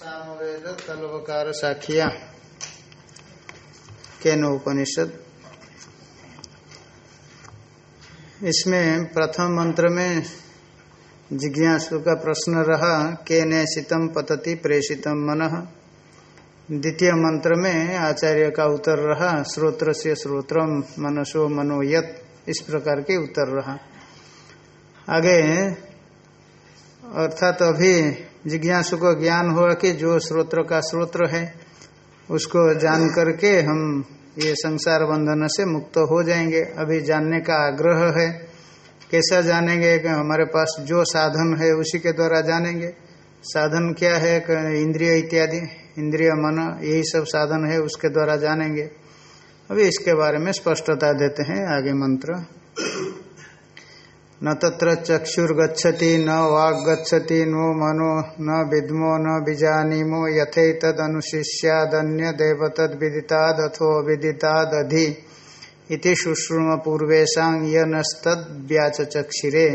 सामवेद तलवकार साखिया केन उपनिषद इसमें प्रथम मंत्र में जिज्ञासु का प्रश्न रहा के ने शीतम पतति प्रेषितम मन। द्वितीय मंत्र में आचार्य का उत्तर रहा श्रोत्र से श्रोत्रम मनसो मनोयत इस प्रकार के उत्तर रहा। आगे, अर्थात अभी जिज्ञासु को ज्ञान हुआ कि जो स्रोत्र का स्रोत्र है, उसको जान करके हम ये संसार बंधन से मुक्त हो जाएँगे। अभी जानने का आग्रह है। कैसा जानेंगे कि हमारे पास जो साधन है, उसी के द्वारा जानेंगे। साधन क्या है इंद्रिय इत्यादि? इंद्रिय मन, यही सब साधन है, उसके द्वारा जानेंगे। अभी इसके बारे में स्पष्टता देते हैं आगे मंत्र। न तत्र चक्षुर्गछति न वाग्गछति नो मनो, न विद्मो, न बीजानीमो यथैतदनुशिष्यादन्य देव तद्विदिताद अथो विदितादधि इति शुश्रूम पूर्वेशा यनस्तद्व्याचक्षिरे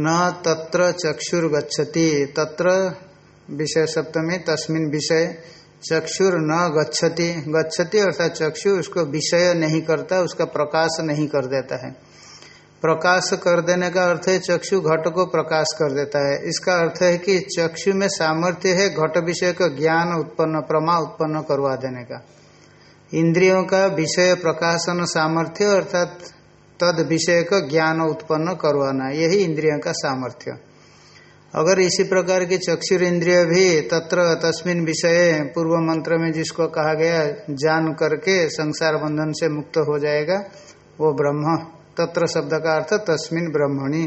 न तत्र चक्षुर्गछति तत्र विषय सप्तमी तस्मिन विषय चक्षुर न गच्छति गच्छति अर्थात चक्षु उसको विषय नहीं करता, उसका प्रकाश नहीं कर देता है। प्रकाश कर देने का अर्थ है चक्षु घट को प्रकाश कर देता है। इसका अर्थ है कि चक्षु में सामर्थ्य है घट विषय का ज्ञान उत्पन्न, प्रमा उत्पन्न करवा देने का। इंद्रियों का विषय प्रकाशन सामर्थ्य अर्थात तद विषय का ज्ञान उत्पन्न करवाना, यही इंद्रियों का सामर्थ्य। अगर इसी प्रकार की चक्षुर इंद्रिय भी तत्र तस्मिन विषय, पूर्व मंत्र में जिसको कहा गया, जान करके संसार बंधन से मुक्त हो जाएगा, वो ब्रह्म। तत्र शब्द का अर्थ तस्मिन ब्रह्मणि।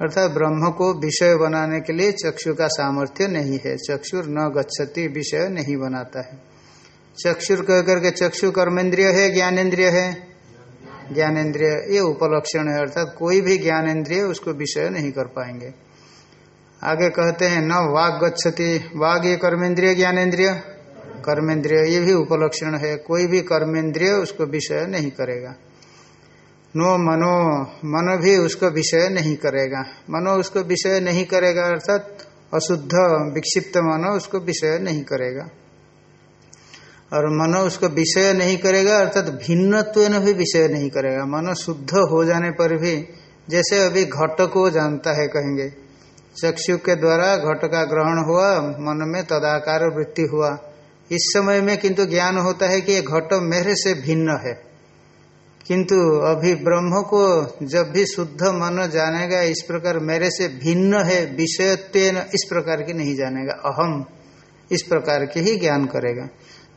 अर्थात ब्रह्म को विषय बनाने के लिए चक्षु का सामर्थ्य नहीं है। चक्षुर न गच्छति, विषय नहीं बनाता है। चक्षुर कह करके चक्षु कर्मेंद्रिय है ज्ञानेन्द्रिय है? ज्ञानेन्द्रिय ये उपलक्षण है। अर्थात कोई भी ज्ञानेन्द्रिय उसको विषय नहीं कर पाएँगे। आगे कहते हैं, न वाग गच्छति। वाग ये कर्मेंद्रिय ज्ञानेन्द्रिय कर्मेंद्रिय, ये भी उपलक्षण है। कोई भी कर्मेंद्रिय उसको विषय नहीं करेगा। नो मनो, मन भी उसको विषय नहीं करेगा। मनो उसको विषय नहीं करेगा, अर्थात अशुद्ध, विक्षिप्त मनो उसको विषय नहीं करेगा। और मनो उसको विषय नहीं करेगा, अर्थात भिन्नत्व भी विषय नहीं करेगा। मनो शुद्ध हो जाने पर भी, जैसे अभी घट को जानता है कहेंगे, चक्षु के द्वारा घट का ग्रहण हुआ, मन में तदाकार वृत्ति हुआ। इस समय में किंतु ज्ञान होता है कि ये घट मेरे से भिन्न है। किंतु अभी ब्रह्म को जब भी शुद्ध मन जानेगा, इस प्रकार मेरे से भिन्न है विषयत्व इस प्रकार की नहीं जानेगा, अहम इस प्रकार के ही ज्ञान करेगा।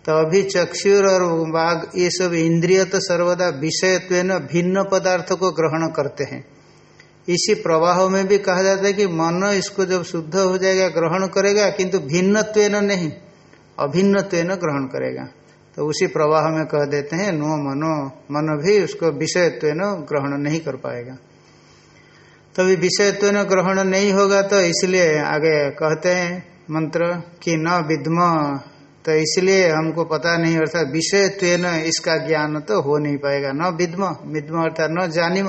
तो अभी चक्षुर और बाघ ये सब इंद्रिय तो सर्वदा विषयत्व भिन्न पदार्थ को ग्रहण करते हैं। इसी प्रवाह में भी कहा जाता है कि मन इसको जब शुद्ध हो जाएगा, ग्रहण करेगा, किंतु भिन्नत्व नहीं अभिन्नत्व ग्रहण करेगा। तो उसी प्रवाह में कह देते हैं, नो मनो, मन भी उसको विषयत्व ग्रहण नहीं कर पाएगा। तभी विषयत्व ग्रहण नहीं होगा तो इसलिए आगे कहते हैं मंत्र कि न विद्म। तो इसलिए हमको पता नहीं, अर्थात विषयत्व इसका ज्ञान तो हो नहीं पाएगा। न विद्म विद्म अर्थात न जानिम।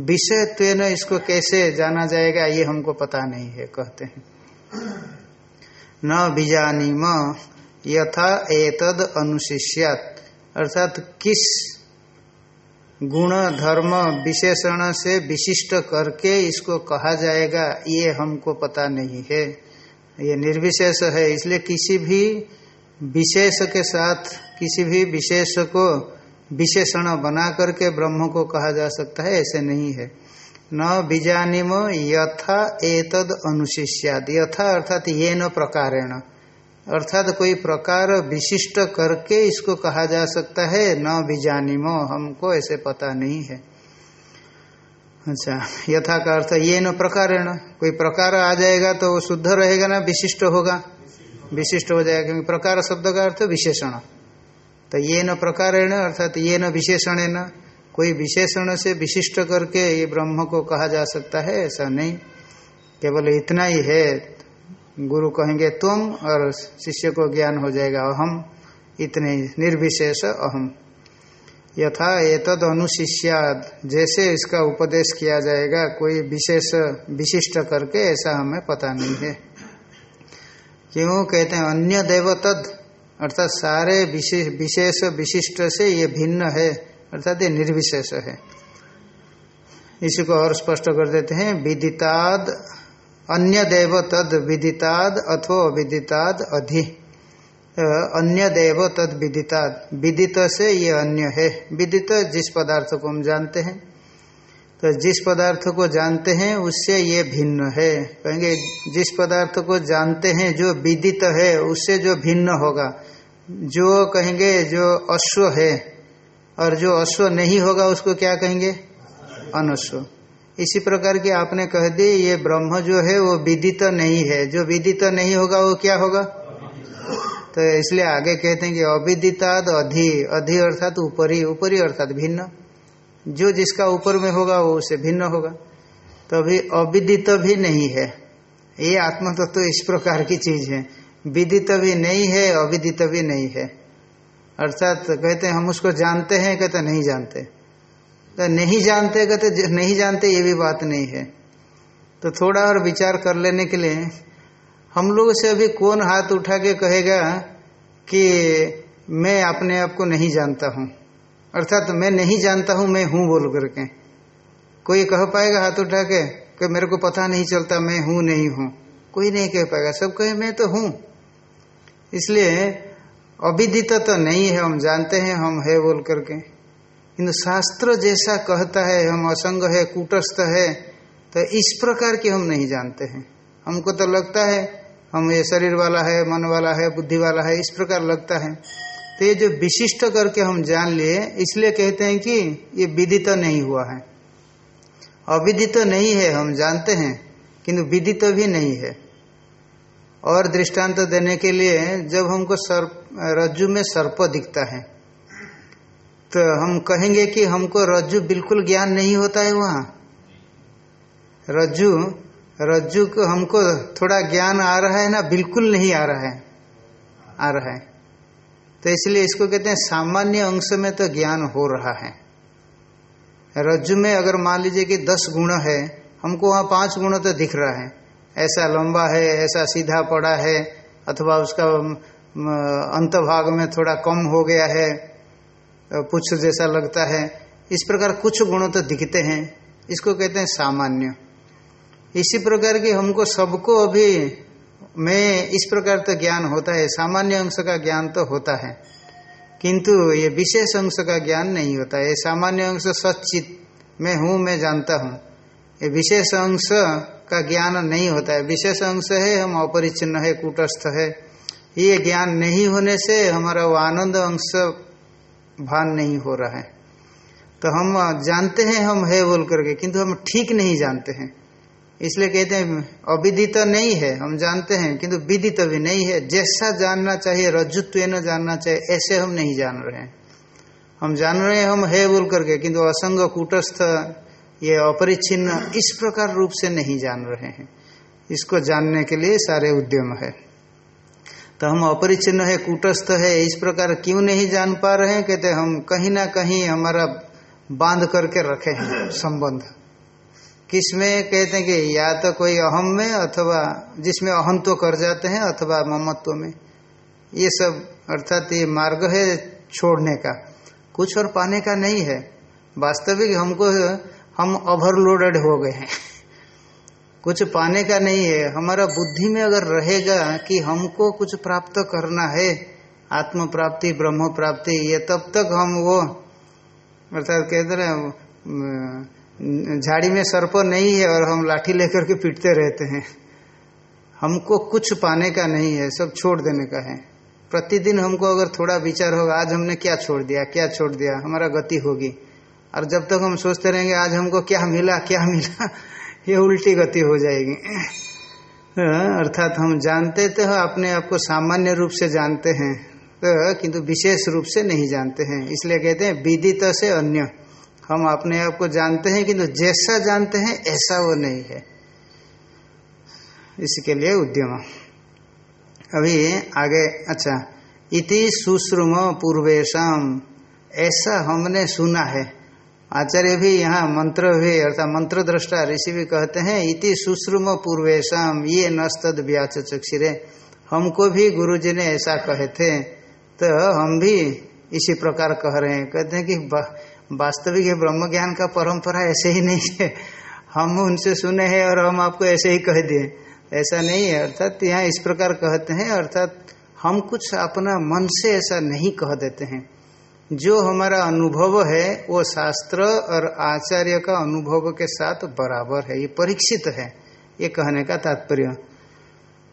विषयत्व इसको कैसे जाना जाएगा, ये हमको पता नहीं है, कहते हैं। न बीजानीम यथा एतद अनुशिष्यात। अर्थात किस गुण, धर्म, विशेषण से विशिष्ट करके इसको कहा जाएगा, ये हमको पता नहीं है। ये निर्विशेष है, इसलिए किसी भी विशेष के साथ, किसी भी विशेष को विशेषण बना करके ब्रह्म को कहा जा सकता है, ऐसे नहीं है। न बीजानिम यथा एतद अनुशिष्याद यथा अर्थात ये न प्रकारेण। अर्थात कोई प्रकार विशिष्ट करके इसको कहा जा सकता है, न बीजानिमो, हमको ऐसे पता नहीं है। अच्छा यथा का अर्थ ये न प्रकारेण, कोई प्रकार आ जाएगा तो वो शुद्ध रहेगा ना, विशिष्ट होगा? विशिष्ट हो जाएगा, क्योंकि प्रकार शब्द का अर्थ विशेषण। तो ये न प्रकारेण, अर्थात ये न विशेषण है न कोई विशेषण से विशिष्ट करके ये ब्रह्म को कहा जा सकता है, ऐसा नहीं। केवल इतना ही है गुरु कहेंगे, तुम और शिष्य को ज्ञान हो जाएगा अहम इतने निर्विशेष अहम। यथा एतद अनुशिष्याद जैसे इसका उपदेश किया जाएगा, कोई विशेष, विशिष्ट करके ऐसा हमें पता नहीं है। क्यों कहते हैं, अन्य देव तद अर्थात सारे विशेष विशेष, विशिष्ट से ये भिन्न है, अर्थात ये निर्विशेष है। इसी को और स्पष्ट कर देते हैं, विदिताद अन्य देव तद विदिताद अथो अविदिताद अधि। अन्य देव तद विदिताद। विदित से ये अन्य है। विदित जिस पदार्थ को हम जानते हैं तो जिस पदार्थ को जानते हैं, उससे ये भिन्न है। कहेंगे, जिस पदार्थ को जानते हैं, जो विदित है, उससे जो भिन्न होगा, जो कहेंगे, जो अश्व है, और जो अश्व नहीं होगा, उसको क्या कहेंगे? अनश्व। इसी प्रकार की आपने कह दी, ये ब्रह्म जो है, वो विदित नहीं है। जो विदित नहीं होगा, वो क्या होगा? तो इसलिए आगे कहते हैं कि अविदिताद अधि। अधि अर्थात ऊपरी। ऊपरी अर्थात भिन्न। जो जिसका ऊपर में होगा, वो उसे भिन्न होगा। तो अभी अविदित भी नहीं है। ये आत्मा तत्व तो इस प्रकार की चीज़ है। विदित भी नहीं है, अविदित भी नहीं है। अर्थात कहते हैं, हम उसको जानते हैं, कहते नहीं जानते। तो नहीं जानते कहते नहीं जानते ये भी बात नहीं है। तो थोड़ा और विचार कर लेने के लिए, हम लोग से अभी कौन हाथ उठा के कहेगा कि मैं अपने आप को नहीं जानता हूँ? अर्थात तो मैं नहीं जानता हूँ, मैं हूँ बोल करके। कोई कह पाएगा हाथ उठा के कि मेरे को पता नहीं चलता, मैं हूँ, नहीं हूँ? कोई नहीं कह पाएगा, सब कहे, मैं तो हूँ। इसलिए अविदित तो नहीं है, हम जानते हैं, हम है बोल करके। किंतु शास्त्र जैसा कहता है, हम असंग है, कूटस्थ है तो इस प्रकार के हम नहीं जानते हैं। हमको तो लगता है, हम ये शरीर वाला है, मन वाला है, बुद्धि वाला है, इस प्रकार लगता है। तो ये जो विशिष्ट करके हम जान लिए, इसलिए कहते हैं कि ये विदित नहीं हुआ है। अविदित नहीं है, हम जानते हैं, किंतु विदित भी नहीं है। और दृष्टांत तो देने के लिए, जब हमको सर्प, रज्जु में सर्प दिखता है तो हम कहेंगे कि हमको रज्जु बिल्कुल ज्ञान नहीं होता है वहाँ। रज्जु रज्जु को हमको थोड़ा ज्ञान आ रहा है ना, बिल्कुल नहीं आ रहा है। आ रहा है। तो इसलिए इसको कहते हैं सामान्य अंश में तो ज्ञान हो रहा है। रज्जु में अगर मान लीजिए कि दस गुण है, हमको वहाँ पाँच गुण तो दिख रहा है। ऐसा लंबा है, ऐसा सीधा पड़ा है, अथवा उसका अंत भाग में थोड़ा कम हो गया है। पुच्छ जैसा लगता है। इस प्रकार कुछ गुण तो दिखते हैं। इसको कहते हैं सामान्य। इसी प्रकार की हमको सबको अभी में इस प्रकार तो ज्ञान होता है। सामान्य अंश का ज्ञान तो होता है। किंतु ये विशेष अंश का ज्ञान नहीं होता। है सामान्य अंश सचित मैं हूँ, मैं जानता हूँ। ये विशेष अंश का ज्ञान नहीं होता है। विशेष अंश है, हम अपरिचिन्न है, कूटस्थ है। ये ज्ञान नहीं होने से हमारा वो आनंद अंश भान नहीं हो रहा है। तो हम जानते हैं हम है बोल करके, किंतु हम ठीक नहीं जानते हैं। इसलिए कहते हैं, अविदित नहीं है, हम जानते हैं, किंतु विदित भी नहीं है। जैसा जानना चाहिए रजुत्व न जानना चाहिए, ऐसे हम नहीं जान रहे हैं। हम जान रहे हैं हम है बोल करके, किंतु असंग कूटस्थ, ये अपरिच्छिन्न, इस प्रकार रूप से नहीं जान रहे हैं। इसको जानने के लिए सारे उद्यम है। तो हम अपरिचिन्न है कूटस्थ है इस प्रकार क्यों नहीं जान पा रहे हैं? कहते हम कहीं ना कहीं हमारा बाँध करके रखे हैं संबंध। किसमें? कहते हैं कि या तो कोई अहम में अथवा जिसमें अहम तो कर जाते हैं अथवा ममत्व में। ये सब अर्थात ये मार्ग है छोड़ने का। कुछ और पाने का नहीं है। वास्तविक हमको हम ओवरलोडेड हो गए हैं। कुछ पाने का नहीं है। हमारा बुद्धि में अगर रहेगा कि हमको कुछ प्राप्त करना है आत्म प्राप्ति ब्रह्म प्राप्ति ये तब तक हम वो, अर्थात कहते रहे झाड़ी में सर्प नहीं है और हम लाठी लेकर के पीटते रहते हैं। हमको कुछ पाने का नहीं है, सब छोड़ देने का है। प्रतिदिन हमको अगर थोड़ा विचार होगा, आज हमने क्या छोड़ दिया, क्या छोड़ दिया, हमारा गति होगी। और जब तक हम सोचते रहेंगे, आज हमको क्या मिला क्या मिला ये उल्टी गति हो जाएगी। अर्थात हम जानते तो अपने आप को सामान्य रूप से जानते हैं तो किंतु विशेष रूप से नहीं जानते हैं। इसलिए कहते हैं, विदित से अन्य। हम अपने आप को जानते हैं, किंतु जैसा जानते हैं, ऐसा वो नहीं है। इसके लिए उद्यम। अभी आगे अच्छा इति सुश्रुम पूर्वेशम ऐसा हमने सुना है। आचार्य भी यहाँ मंत्र भी अर्थात मंत्र दृष्टा ऋषि भी कहते हैं इति सुश्रुम पूर्वेशम ये नस्तद व्याच चक्षिरे। हमको भी गुरु जी ने ऐसा कहे थे। तो हम भी इसी प्रकार कह रहे हैं। कहते हैं कि वास्तविक बा, ब्रह्म ज्ञान का परंपरा ऐसे ही नहीं है। हम उनसे सुने हैं और हम आपको ऐसे ही कह दिए। ऐसा नहीं है। अर्थात यहाँ इस प्रकार कहते हैं अर्थात हम कुछ अपना मन से ऐसा नहीं कह देते हैं। जो हमारा अनुभव है, वो शास्त्र और आचार्य का अनुभव के साथ बराबर है, ये परीक्षित है, ये कहने का तात्पर्य।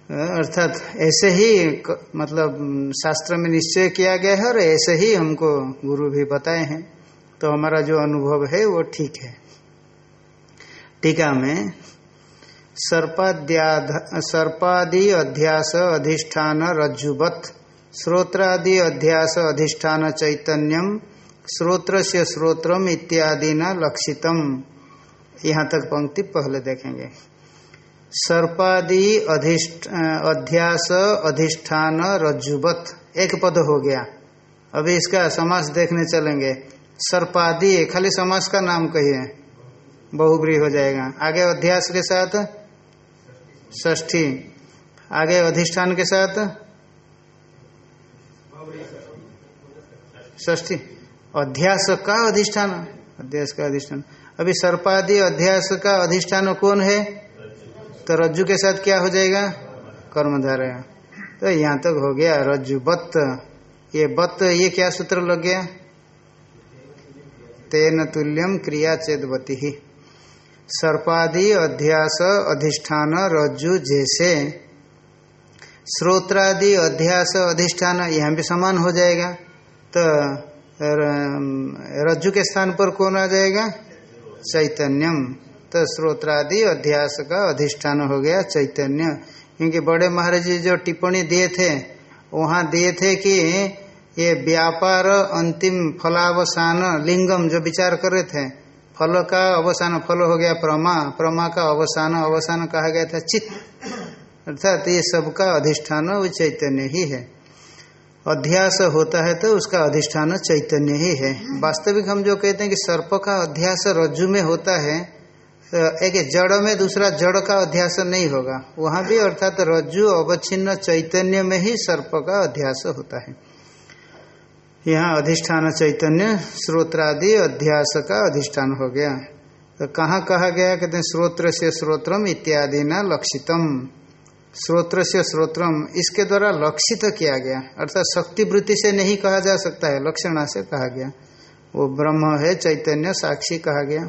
अर्थात ऐसे ही मतलब शास्त्र में निश्चय किया गया है और ऐसे ही हमको गुरु भी बताए हैं। तो हमारा जो अनुभव है, वो ठीक है। टीका में सर्पाद्या सर्पादि अध्यास अधिष्ठान रज्जुवत श्रोत्रादि अध्यास अधिष्ठान चैतन्यम श्रोत्र से श्रोत्रम इत्यादि न लक्षितम। यहाँ तक पंक्ति पहले देखेंगे। सर्पादि अध्यास अधिष्ठान रज्जुवत। एक पद हो गया। अभी इसका समास देखने चलेंगे। सर्पादि, खाली समास का नाम कहिए। बहुब्री हो जाएगा। आगे अध्यास के साथ? ष्ठी आगे अधिष्ठान के साथ? ष्ठी अध्यास का अधिष्ठान। अध्यास का अधिष्ठान। अभी सर्पादि अध्यास का अधिष्ठान कौन है? तो रज्जु के साथ क्या हो जाएगा? कर्मधारय। तो यहाँ तक हो गया रज्जु बत्त। ये बत्त, ये क्या सूत्र लग गया? तेन तुल्यम क्रिया चेदवती। ही सर्पादि अध्यास अधिष्ठान रज्जु जैसे। श्रोत्रादि अध्यास अधिष्ठान यहाँ भी समान हो जाएगा। तो रज्जु के स्थान पर कौन आ जाएगा? चैतन्यम। तो श्रोत्रादि अध्यास का अधिष्ठान हो गया चैतन्य। क्योंकि बड़े महाराज जी जो टिप्पणी दिए थे, वहाँ दिए थे कि ये व्यापार अंतिम फलावसान लिंगम जो विचार कर रहे थे, फल का अवसान, फल हो गया प्रमा प्रमा का अवसान अवसान कहा गया था चित्त। अर्थात ये सबका अधिष्ठान वो चैतन्य ही है। अध्यास होता है तो उसका अधिष्ठान चैतन्य ही है। वास्तविक हम जो कहते हैं कि सर्प का अध्यास रज्जु में होता है तो एक जड़ में दूसरा जड़ का अध्यास नहीं होगा। वहाँ भी अर्थात रज्जु अवच्छिन्न चैतन्य में ही सर्प का अध्यास होता है। यहाँ अधिष्ठान चैतन्य श्रोत्रादि अध्यास का अधिष्ठान हो गया। तो कहाँ कहा गया? कहते हैं श्रोत्र से श्रोत्रम इत्यादि न लक्षितम। श्रोत्र से श्रोत्रम, इसके द्वारा लक्षित तो किया गया। अर्थात शक्ति वृत्ति से नहीं कहा जा सकता है, लक्षणा से कहा गया। वो ब्रह्म है, चैतन्य साक्षी कहा गया।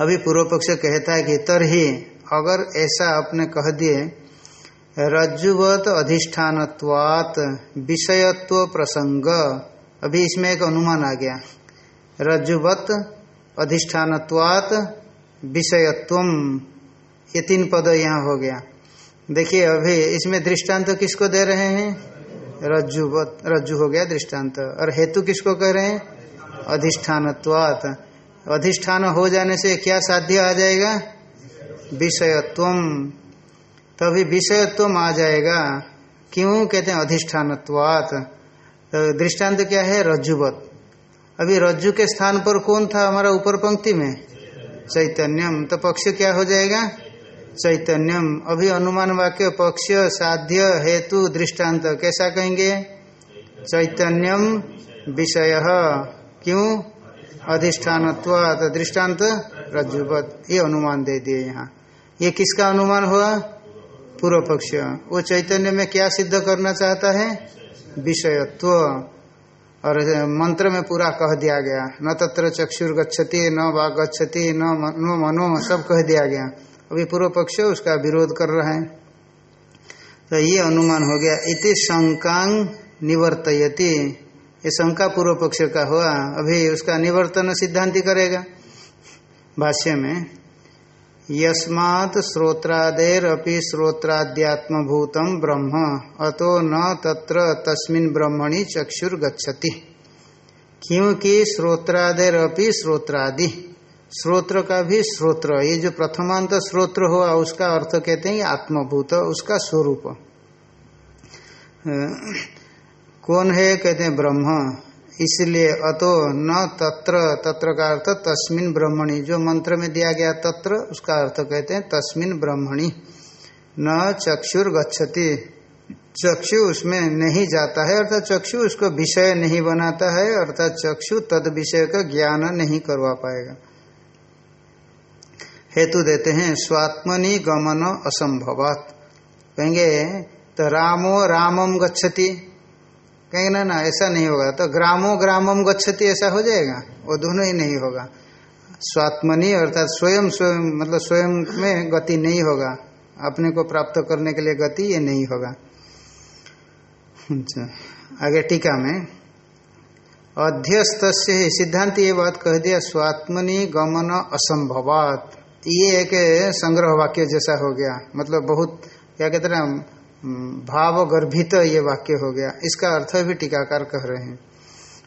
अभी पूर्व पक्ष कहता है कि तरही अगर ऐसा आपने कह दिए, रज्जुवत अधिष्ठानत्वात विषयत्व प्रसंग। अभी इसमें एक अनुमान आ गया। रज्जुवत अधिष्ठानत्वात विषयत्व ये तीन पद यहाँ हो गया। देखिए, अभी इसमें दृष्टांत तो किसको दे रहे हैं? रज्जु रज्जु हो गया दृष्टांत। और हेतु किसको कह रहे हैं? अधिष्ठानत्वात। अधिष्ठान हो जाने से क्या साध्य आ जाएगा? विषयत्व तभी विषयत्व आ जाएगा। क्यों? कहते हैं अधिष्ठानत्वात। तो दृष्टांत क्या है? रज्जुवत। अभी रज्जु के स्थान पर कौन था? हमारा ऊपर पंक्ति में? चैतन्यम। तो पक्ष क्या हो जाएगा? चैतन्यम। अभी अनुमान वाक्य, पक्ष, साध्य, हेतु, दृष्टांत, कैसा कहेंगे? चैतन्यम विषय। क्यों? अधिष्ठान दृष्टांत रज्जुवत ये अनुमान दे दिए यहाँ। ये किसका अनुमान हुआ? पूर्व पक्ष। वो चैतन्य में क्या सिद्ध करना चाहता है? विषयत्व। और मंत्र में पूरा कह दिया गया। न तत्र चक्षुर गच्छति न वाग गच्छति न मनो, सब कह दिया गया। अभी पूर्व पक्ष उसका विरोध कर रहा है। तो ये अनुमान हो गया। इति शंकांग निवर्तयति। ये शंका पूर्व पक्ष का हुआ। अभी उसका निवर्तन सिद्धांति करेगा भाष्य में। यस्मात् श्रोत्रादेर अपि श्रोत्राद्यात्मभूतम ब्रह्म, अतो न तत्र तस्मिन् ब्रह्मणि चक्षुर्गछति क्योंकि श्रोत्रादेर अपि श्रोत्रादि। श्रोत्र का भी श्रोत्र। ये जो प्रथमांत श्रोत्र हुआ, उसका अर्थ कहते हैं आत्मभूत, उसका स्वरूप। कौन है? कहते हैं ब्रह्म। इसलिए अतो न तत्र तत्र का अर्थ तस्मिन ब्रह्मणी। जो मंत्र में दिया गया तत्र, उसका अर्थ कहते हैं तस्मिन ब्रह्मणी। न चक्षुर गच्छति। चक्षु उसमें नहीं जाता है, अर्थात चक्षु उसको विषय नहीं बनाता है, अर्थात चक्षु तद विषय का ज्ञान नहीं करवा पाएगा। हेतु देते हैं, स्वात्मनि गमन असंभवात। कहेंगे तो रामो रामम गच्छति। कहेंगे, ना ना, ऐसा नहीं होगा। तो ग्रामो ग्रामम गच्छति, ऐसा हो जाएगा? वो दोनों ही नहीं होगा। स्वात्मनि अर्थात स्वयं स्वयं मतलब स्वयं में गति नहीं होगा। अपने को प्राप्त करने के लिए गति ये नहीं होगा। अच्छा आगे टीका में अध्यस्त सिद्धांत ये बात कह दिया, स्वात्मनि गमन असंभवात। ये एक संग्रह वाक्य जैसा हो गया। मतलब बहुत, क्या कहते हैं भाव गर्भित ये वाक्य हो गया। इसका अर्थ भी टीकाकार कह रहे हैं।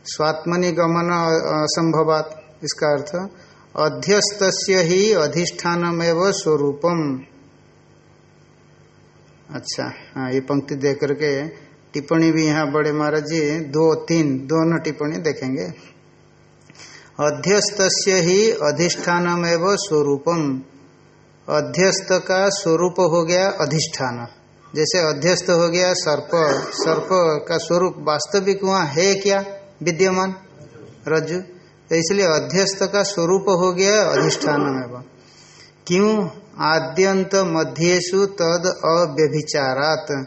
स्वात्मनि गमन असंभवात, इसका अर्थ अध्यस्त ही अधिष्ठानमेव स्वरूपम। अच्छा हाँ ये पंक्ति देख करके टिप्पणी भी यहाँ बड़े महाराज जी, दो, तीन, दोनों टिप्पणी देखेंगे। अध्यस्त ही अधिष्ठानमेव स्वरूपम। अध्यस्त का स्वरूप हो गया अधिष्ठान। जैसे अध्यस्त हो गया सर्प सर्प का स्वरूप वास्तविक वहाँ है क्या? विद्यमान, रज्जु। तो इसलिए अध्यस्त का स्वरूप हो गया अधिष्ठान में क्यों? आद्यंत मध्येशु तद अव्यभिचारात।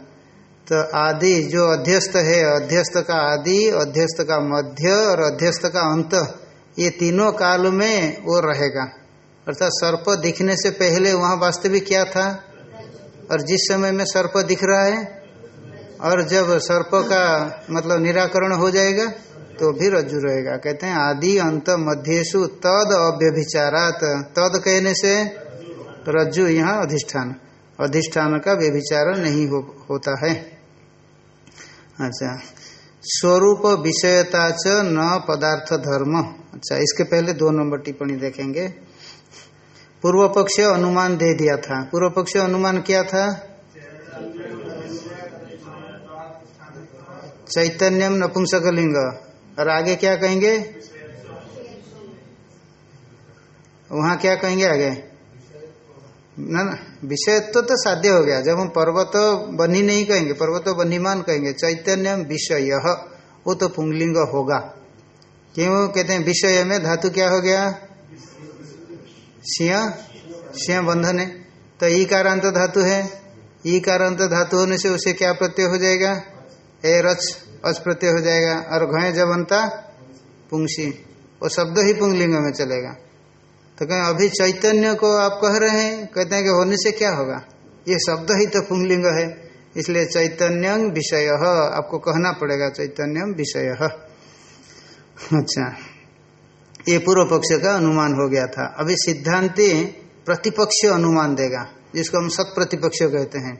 तो आदि जो अध्यस्त है, अध्यस्त का आदि, अध्यस्त का मध्य और अध्यस्त का अंत। ये तीनों काल में वो रहेगा। अर्थात सर्प दिखने से पहले वहाँ वास्तविक क्या था? और जिस समय में सर्प दिख रहा है और जब सर्प का मतलब निराकरण हो जाएगा तो भी रज्जु रहेगा। कहते हैं आदि अंत मध्येशु तद अव्यभिचारात। तद कहने से रज्जु यहाँ अधिष्ठान। अधिष्ठान का व्यभिचार नहीं हो, होता है। अच्छा। स्वरूप विषयता च न पदार्थ धर्म। अच्छा इसके पहले दो नंबर टिप्पणी देखेंगे। पूर्व पक्ष अनुमान दे दिया था। पूर्व पक्ष अनुमान क्या था? चैतन्यम नपुंसकलिंग। और आगे क्या कहेंगे? वहाँ क्या कहेंगे आगे? ना ना। विषय तो, तो साध्य हो गया। जब हम पर्वत बनी नहीं कहेंगे पर्वत बनीमान कहेंगे चैतन्य विषय वो तो पुंगलिंग होगा। क्यों कहते हैं विषय में धातु क्या हो गया? सिंह सिंह बंधन है। तो ई कारांत धातु है। ई कारांत धातु होने से उसे क्या प्रत्यय हो जाएगा? ए रच अच प्रत्यय हो जाएगा। और घय जबंता पुंसी वो शब्द ही पुंगलिंग में चलेगा। तो कहें, अभी चैतन्य को आप कह रहे हैं। कहते हैं कि होने से क्या होगा? ये शब्द ही तो पुंगलिंग है। इसलिए चैतन्य विषय, आपको कहना पड़ेगा चैतन्यम विषय। अच्छा ये पूर्व पक्ष का अनुमान हो गया था। अभी सिद्धांति प्रतिपक्ष अनुमान देगा, जिसको हम सत प्रतिपक्ष कहते हैं।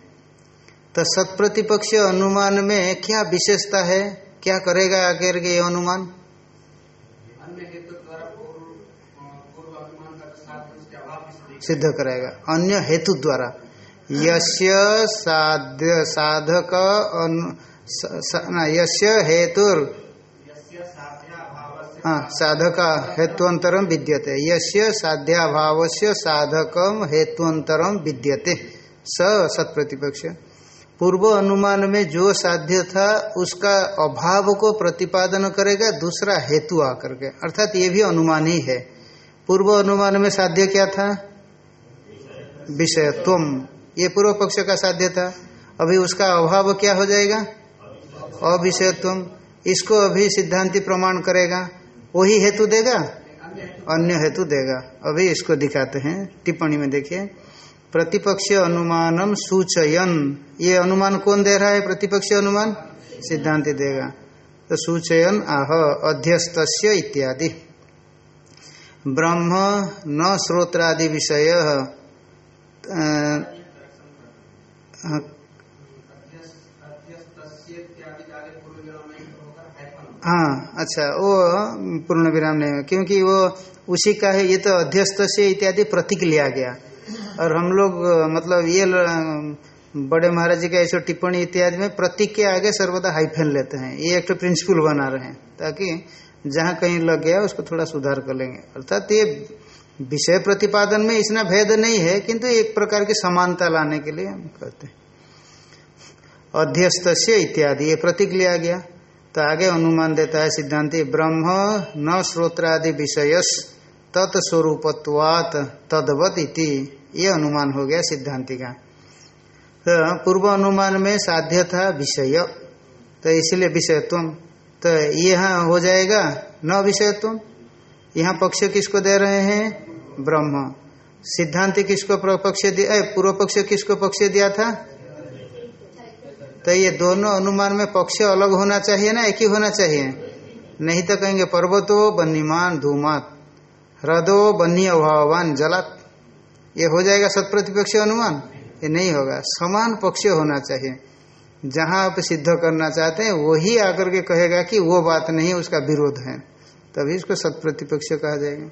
तो सत प्रतिपक्ष अनुमान में क्या विशेषता है? क्या करेगा आगे के ये अनुमान? सिद्ध करेगा अन्य हेतु द्वारा। यस्य साध्य साधक यस्य हेतुर हाँ साधक हेतुअंतरम विद्यते। यस्य साध्याभाव से साधकम हेतुअंतरम विद्यते। स सत्प्रतिपक्ष। पूर्व अनुमान में जो साध्य था, उसका अभाव को प्रतिपादन करेगा, दूसरा हेतु आकर के। अर्थात ये भी अनुमान ही है। पूर्व अनुमान में साध्य क्या था? विषयत्व ये पूर्व पक्ष का साध्य था। अभी उसका अभाव क्या हो जाएगा? अविषयत्व इसको अभी सिद्धांति प्रमाण करेगा। वही हेतु देगा? अन्य हेतु देगा। अभी इसको दिखाते हैं। टिप्पणी में देखिए। प्रतिपक्ष अनुमानम सूचयन। ये अनुमान कौन दे रहा है? प्रतिपक्ष अनुमान सिद्धांति देगा। तो सूचयन आह अध्यस्त इत्यादि। ब्रह्म न श्रोत्रादि विषय। हाँ अच्छा वो पूर्ण विराम नहीं क्योंकि वो उसी का है, ये तो अध्यस्त से इत्यादि प्रतीक लिया गया। और हम लोग मतलब ये बड़े महाराज जी का ऐसे टिप्पणी इत्यादि में प्रतीक के आगे सर्वदा हाइफेन लेते हैं। ये एक तो प्रिंसिपल बना रहे हैं, ताकि जहाँ कहीं लग गया, उसको थोड़ा सुधार कर लेंगे। अर्थात ये विषय प्रतिपादन में इतना भेद नहीं है, किंतु एक प्रकार की समानता लाने के लिए हम कहते हैं। अध्यस्त इत्यादि, ये प्रतीक लिया गया। तो आगे अनुमान देता है सिद्धांति, ब्रह्म न श्रोत्रादि विषयस तत्स्वरूपत्वात तदवत इति। ये अनुमान हो गया सिद्धांति का। तो पूर्व अनुमान में साध्य था विषय। तो इसलिए विषयत्व। तो यह हो जाएगा न विषयत्व। यहाँ पक्ष किसको दे रहे हैं? ब्रह्म। सिद्धांत किसको पक्ष दिया पूर्व पक्ष किसको पक्ष दिया था? तो ये दोनों अनुमान में पक्ष अलग होना चाहिए ना, एक ही होना चाहिए? नहीं तो कहेंगे पर्वतो बन्नीमान धूमात ह्रदो बन्नी अभावान जलात। ये हो जाएगा सतप्रतिपक्ष अनुमान? ये नहीं होगा। समान पक्ष होना चाहिए। जहाँ आप सिद्ध करना चाहते हैं, वही आकर के कहेगा कि वो बात नहीं, उसका विरोध है। तभी इसको सत प्रतिपक्ष कहा जाएगा।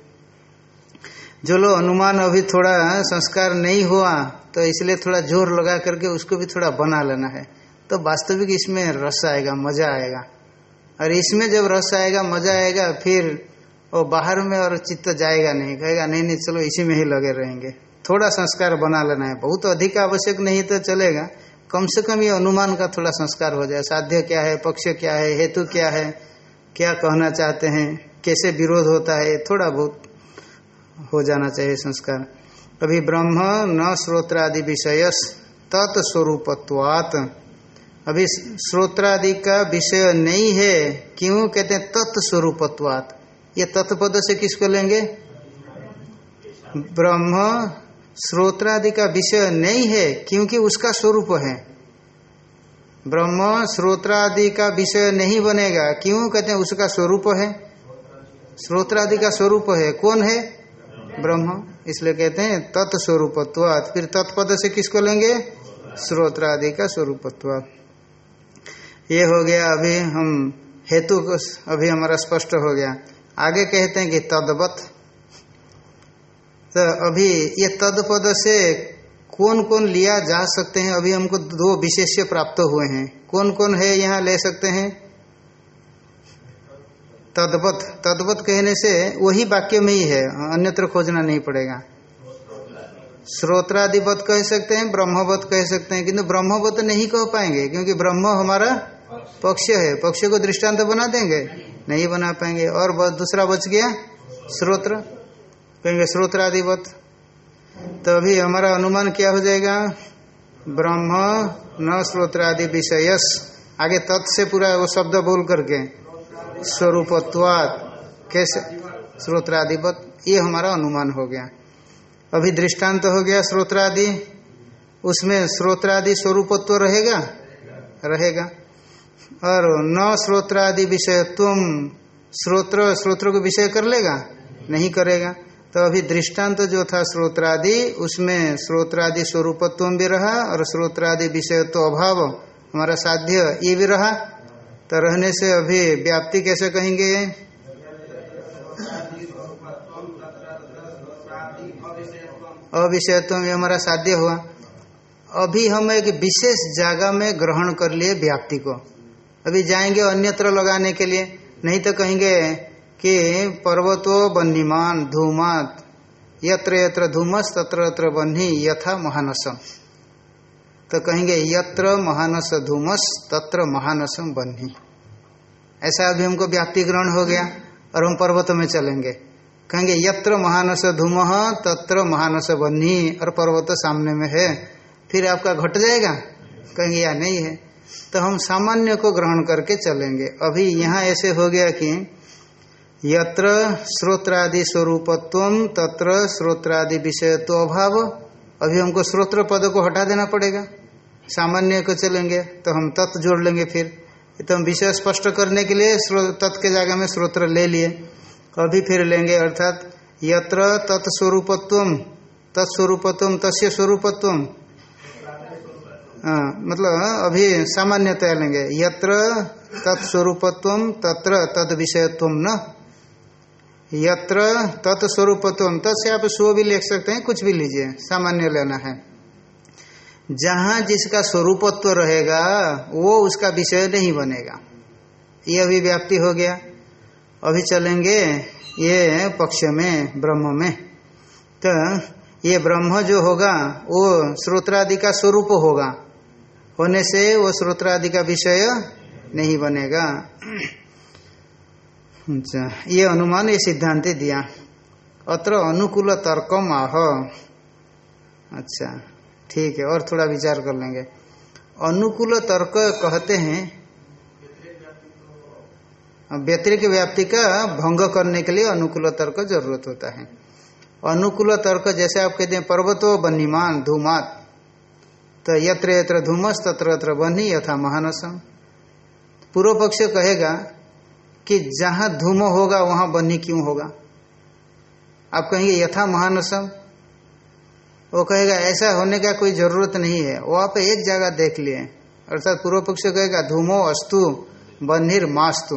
जो लोग अनुमान अभी थोड़ा संस्कार नहीं हुआ तो इसलिए थोड़ा ज़ोर लगा करके उसको भी थोड़ा बना लेना है। तो वास्तविक इसमें रस आएगा, मज़ा आएगा। और इसमें जब रस आएगा, मज़ा आएगा, फिर वो बाहर में और चित्त जाएगा नहीं। कहेगा, नहीं नहीं, चलो, इसी में ही लगे रहेंगे। थोड़ा संस्कार बना लेना है। बहुत अधिक आवश्यक नहीं तो चलेगा। कम से कम ये अनुमान का थोड़ा संस्कार हो जाए। साध्य क्या है, पक्ष क्या है, हेतु क्या है, क्या कहना चाहते हैं? कैसे विरोध होता है, थोड़ा बहुत हो जाना चाहिए संस्कार। अभी ब्रह्म न श्रोत्रादि विषय तत्स्वरूपत्वात अभी श्रोत्रादि का विषय नहीं है, क्यों? कहते हैं तत्स्वरूपत्वात ये तत्पद से किसको लेंगे? ब्रह्म श्रोत्रादि का विषय नहीं है, क्योंकि उसका स्वरूप है। ब्रह्म श्रोत्रादि का विषय नहीं बनेगा, क्यों? कहते हैं उसका स्वरूप है। श्रोत्रादि का स्वरूप है। कौन है? ब्रह्म। इसलिए कहते हैं, तत्स्वरूपत्वात। फिर तत्पद से किसको लेंगे? श्रोत्रादि का स्वरूपत्वात। ये हो गया अभी हम हेतु अभी हमारा स्पष्ट हो गया। आगे कहते हैं कि तदवत। तो अभी ये तदपद से कौन कौन लिया जा सकते हैं? अभी हमको दो विशेष्य प्राप्त हुए हैं। कौन कौन है यहाँ ले सकते हैं? तदवत, तद्वत कहने से वही वाक्य में ही है, अन्यत्र खोजना नहीं पड़ेगा। श्रोत्रादिवत कह सकते हैं, ब्रह्मवत कह सकते हैं, किंतु ब्रह्मवत नहीं कह पाएँगे, क्योंकि ब्रह्म हमारा पक्ष है, पक्ष को दृष्टांत बना देंगे, नहीं बना पाएँगे। और दूसरा बच गया, श्रोत्र, कहेंगे श्रोत्रादिवत। तो अभी हमारा अनुमान क्या हो जाएगा? ब्रह्म न श्रोत्रादि विषयस। आगे तत् से पूरा वो शब्द बोल करके। स्वरूपत्वाद कैसे? श्रोत्रादिवत ये हमारा अनुमान हो गया। अभी दृष्टांत तो हो गया श्रोत्रादि उसमें श्रोत्रादि स्वरूपत्व रहेगा? रहेगा। और न श्रोत्रादि विषय, तुम श्रोत्र श्रोत्र को विषय कर लेगा? नहीं करेगा। तो अभी दृष्टांत तो जो था श्रोत्रादि उसमें श्रोत्रादि स्वरूपत्व भी रहा और श्रोत्रादि विषय तो अभाव हमारा साध्य, ये भी रहा। तो रहने से अभी व्याप्ति कैसे कहेंगे? अविषयत्व ये हमारा साध्य हुआ। अभी हम एक विशेष जगह में ग्रहण कर लिए व्याप्ति को। अभी जाएँगे अन्यत्र लगाने के लिए। नहीं तो कहेंगे कि पर्वतो बन्नीमान धूमात, यत्र यत्र धूमस, तत्र तत्र बन्ही यथा महानसम। तो कहेंगे, यत्र महानस धूमस, तत्र महानसम बन्ही। ऐसा अभी हमको व्याप्ति ग्रहण हो गया और हम पर्वत में चलेंगे। कहेंगे, यत्र महानस धूम, तत्र महानस बन्ही, और पर्वत सामने में है। फिर आपका घट जाएगा? कहेंगे, या नहीं है। तो हम सामान्य को ग्रहण करके चलेंगे। अभी यहाँ ऐसे हो गया कि, यत्र श्रोत्रादि स्वरूपत्व, तत्र श्रोत्रादि विषयत्व अभाव। अभी हमको श्रोत्र पद को हटा देना पड़ेगा। सामान्य को चलेंगे तो हम तत् जोड़ लेंगे फिर। तो हम विषय स्पष्ट करने के लिए तत् के जगह में श्रोत्र ले लिए। अभी फिर लेंगे, अर्थात यत्र तत्स्वरूपत्व तत्स्वरूपत्व तस्य स्वरूपत्व। हाँ मतलब अभी सामान्यतया लेंगे। यत्र तत्स्वरूपत्व तत्र तद विषयत्व न। यत्र तत्स्वरूपत्व तत्से आप स्व भी लिख सकते हैं, कुछ भी लीजिए, सामान्य लेना है। जहाँ जिसका स्वरूपत्व रहेगा, वो उसका विषय नहीं बनेगा। ये अभी व्याप्ति हो गया। अभी चलेंगे ये पक्ष में, ब्रह्म में। तो ये ब्रह्म जो होगा, वो श्रोत्रादि का स्वरूप होगा। होने से वो श्रोत्र आदि का विषय नहीं बनेगा। अच्छा ये अनुमान, ये सिद्धांत दिया। अत्र अनुकूल तर्कम आह। अच्छा। ठीक है, और थोड़ा विचार कर लेंगे। अनुकूल तर्क कहते हैं, व्यतिरिक व्याप्ति का भंग करने के लिए अनुकूल तर्क ज़रूरत होता है। अनुकूल तर्क जैसे आप कहते हैं, पर्वतो बनीमान धूमात तो यत्र यत्र धूमस, तत्र यत्र बनी यथा महानसम। पूर्व पक्ष कहेगा कि जहाँ धूम होगा, वहाँ बनी क्यों होगा? आप कहेंगे यथा महानसम वो कहेगा, ऐसा होने का कोई ज़रूरत नहीं है। वो आप एक जगह देख लिए। अर्थात पूर्व पक्ष कहेगा, धूमो अस्तु, बन्हीर मास्तु,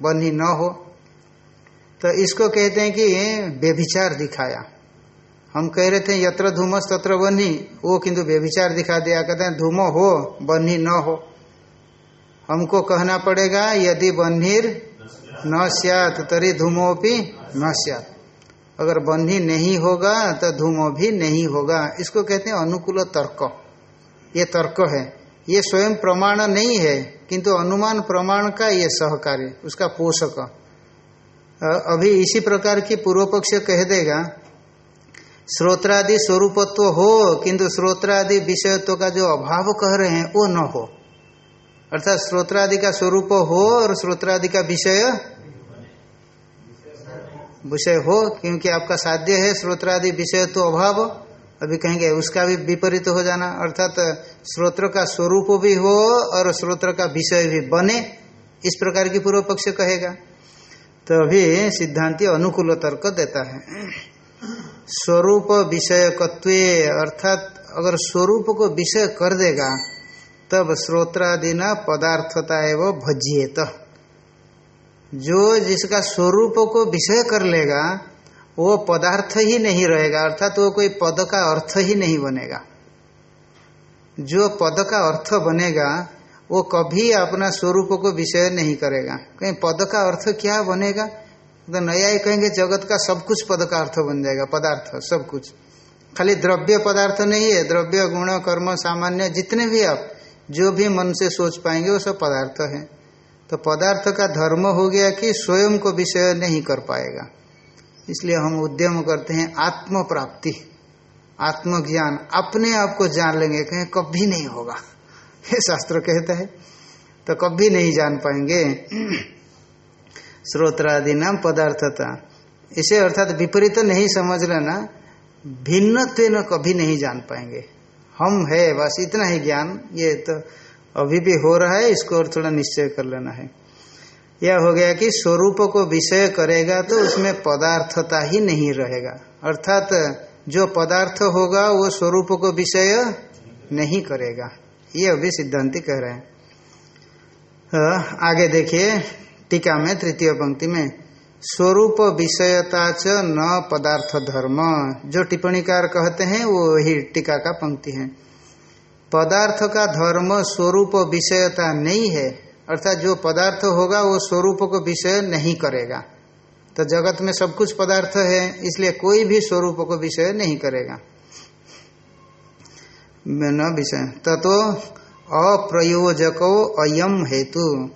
बन्ही न हो। तो इसको कहते हैं कि बेभिचार दिखाया। हम कह रहे थे, यत्र धूमस तत्र बन्ही। वो किंतु बेभिचार दिखा दिया। कहते हैं, धूमो हो, बन्ही न हो। हमको कहना पड़ेगा, यदि बन्हीर न सियात तरी धूमोपी न सियात। अगर बन्ही नहीं होगा तो धूमो भी नहीं होगा। इसको कहते हैं अनुकूल तर्क। ये तर्क है। ये स्वयं प्रमाण नहीं है, किंतु अनुमान प्रमाण का ये सहकारी उसका पोषक। अभी इसी प्रकार की पूर्व पक्ष कह देगा, श्रोत्रादि स्वरूपत्व हो, किंतु श्रोत्रादि विषयत्व का जो अभाव कह रहे हैं, वो न हो। अर्थात श्रोत्रादि का स्वरूप हो और श्रोत्रादि का विषय विषय हो, क्योंकि आपका साध्य है श्रोत्रादि विषय तो अभाव, अभी कहेंगे उसका भी विपरीत हो जाना, अर्थात श्रोत्र का स्वरूप भी हो और श्रोत्र का विषय भी बने, इस प्रकार की पूर्व पक्ष कहेगा। तो अभी सिद्धांति अनुकूल तर्क देता है। स्वरूप विषयकत्व, अर्थात अगर स्वरूप को विषय कर देगा, तब श्रोत्रादिना पदार्थता एवं भज्येत। जो जिसका स्वरूप को विषय कर लेगा, वो पदार्थ ही नहीं रहेगा, अर्थात वो कोई पद का अर्थ ही नहीं बनेगा। जो पद का अर्थ बनेगा, वो कभी अपना स्वरूप को विषय नहीं करेगा। कहीं, पद का अर्थ क्या बनेगा? तो नया ही कहेंगे, जगत का सब कुछ पद का अर्थ बन जाएगा, पदार्थ, सब कुछ। खाली द्रव्य पदार्थ नहीं है, द्रव्य, गुण, कर्म, सामान्य, जितने भी आप, जो भी मन से सोच पाएँगे, वो सब पदार्थ है। तो पदार्थ का धर्म हो गया कि स्वयं को विषय नहीं कर पाएगा। इसलिए हम उद्यम करते हैं आत्म प्राप्ति आत्मज्ञान अपने आप को जान लेंगे, कहें कभी नहीं होगा। ये शास्त्र कहता है। तो कभी नहीं जान पाएँगे। श्रोत्रादि नाम पदार्थता। इसे अर्थात विपरीत नहीं समझ लेना भिन्न कभी नहीं जान पाएँगे। हम है, बस इतना ही ज्ञान। ये तो अभी भी हो रहा है, इसको और थोड़ा निश्चय कर लेना है। यह हो गया कि स्वरूप को विषय करेगा तो उसमें पदार्थता ही नहीं रहेगा। अर्थात जो पदार्थ होगा, वो स्वरूप को विषय नहीं करेगा। ये अभी सिद्धांति कह रहे हैं। आगे देखिए, टीका में, तृतीय पंक्ति में, स्वरूप विषयता च न पदार्थ धर्म। जो टिप्पणीकार कहते हैं, वो वही टीका का पंक्ति है। पदार्थ का धर्म स्वरूप विषयता नहीं है, अर्थात जो पदार्थ होगा वो स्वरूप को विषय नहीं करेगा। तो जगत में सब कुछ पदार्थ है, इसलिए कोई भी स्वरूप को विषय नहीं करेगा। न विषय। ततो अप्रयोजको अयम हेतु।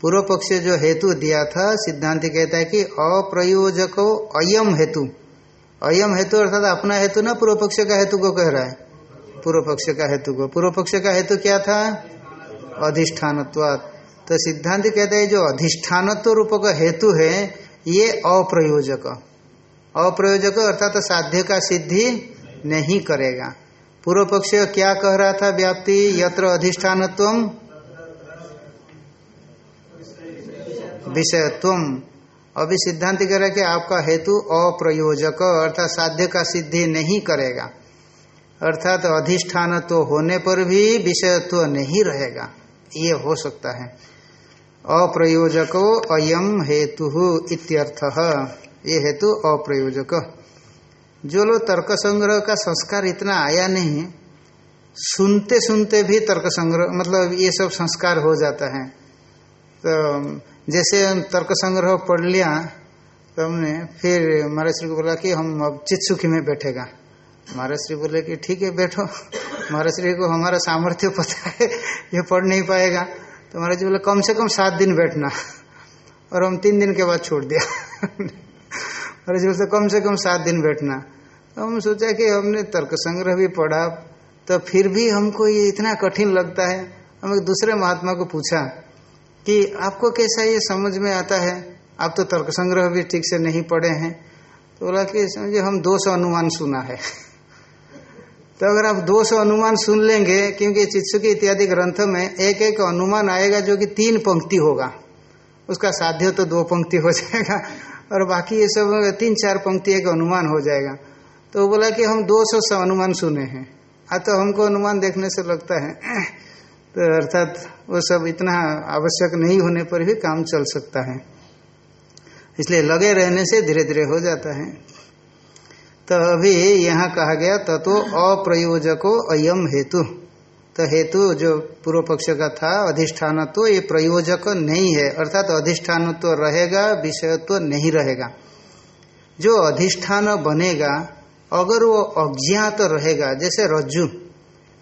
पूर्व पक्ष जो हेतु दिया था, सिद्धांत कहता है कि अप्रयोजको अयम हेतु। अयम हेतु अर्थात अपना हेतु ना पूर्व पक्ष का हेतु को कह रहा है। पूर्व पक्ष का हेतु को। पूर्व पक्ष का हेतु क्या था? अधिष्ठानत्वात् तो सिद्धांत कहते हैं जो अधिष्ठानत्व रूप का हेतु है, ये अप्रयोजक। अप्रयोजक अर्थात तो साध्य का सिद्धि नहीं करेगा। पूर्व पक्ष क्या कह रहा था व्याप्ति? यत्र अधिष्ठानत्व विषयत्व। अभी सिद्धांत कह रहा कि आपका हेतु अप्रयोजक, अर्थात साध्य का सिद्धि नहीं करेगा। अर्थात तो अधिष्ठान तो होने पर भी विषयत्व नहीं रहेगा। ये हो सकता है। अप्रयोजको अयम हेतु इत्यर्थ। ये हेतु अप्रयोजक। जो लोग तर्क संग्रह का संस्कार इतना आया नहीं, सुनते सुनते भी तर्क संग्रह मतलब ये सब संस्कार हो जाता है। तो जैसे तर्क संग्रह पढ़ लिया तो हमने फिर महाराज श्री को बोला कि हम अब चित्सुखी में बैठेगा। महाराज श्री बोले कि ठीक है, बैठो। महाराज श्री को हमारा सामर्थ्य पता है, ये पढ़ नहीं पाएगा। तो महाराज बोले, कम से कम सात दिन बैठना। और हम तीन दिन के बाद छोड़ दिया। महाराज बोलते कम से कम सात दिन बैठना। तो हम सोचा कि हमने तर्क संग्रह भी पढ़ा तो फिर भी हमको ये इतना कठिन लगता है। हम एक दूसरे महात्मा को पूछा कि आपको कैसा ये समझ में आता है? आप तो तर्क संग्रह भी ठीक से नहीं पढ़े हैं। तो बोला कि समझिए, हम दो सौ अनुमान सुना है। तो अगर आप दो सौ अनुमान सुन लेंगे, क्योंकि चित्सुकी इत्यादि ग्रंथ में एक एक अनुमान आएगा जो कि तीन पंक्ति होगा। उसका साध्य तो दो पंक्ति हो जाएगा, और बाकी ये सब तीन चार पंक्ति एक अनुमान हो जाएगा। तो बोला कि हम दो सौ अनुमान सुने हैं। आ तो हमको अनुमान देखने से लगता है तो अर्थात वो सब इतना आवश्यक नहीं होने पर भी काम चल सकता है। इसलिए लगे रहने से धीरे धीरे हो जाता है। तो अभी यहाँ कहा गया, तत्व अप्रयोजको अयम हेतु। तो हेतु जो पूर्व पक्ष का था अधिष्ठान तो ये प्रयोजक नहीं है। अर्थात अधिष्ठान तो रहेगा, विषयत्व तो नहीं रहेगा। जो अधिष्ठान बनेगा, अगर वो अज्ञात रहेगा, जैसे रज्जु।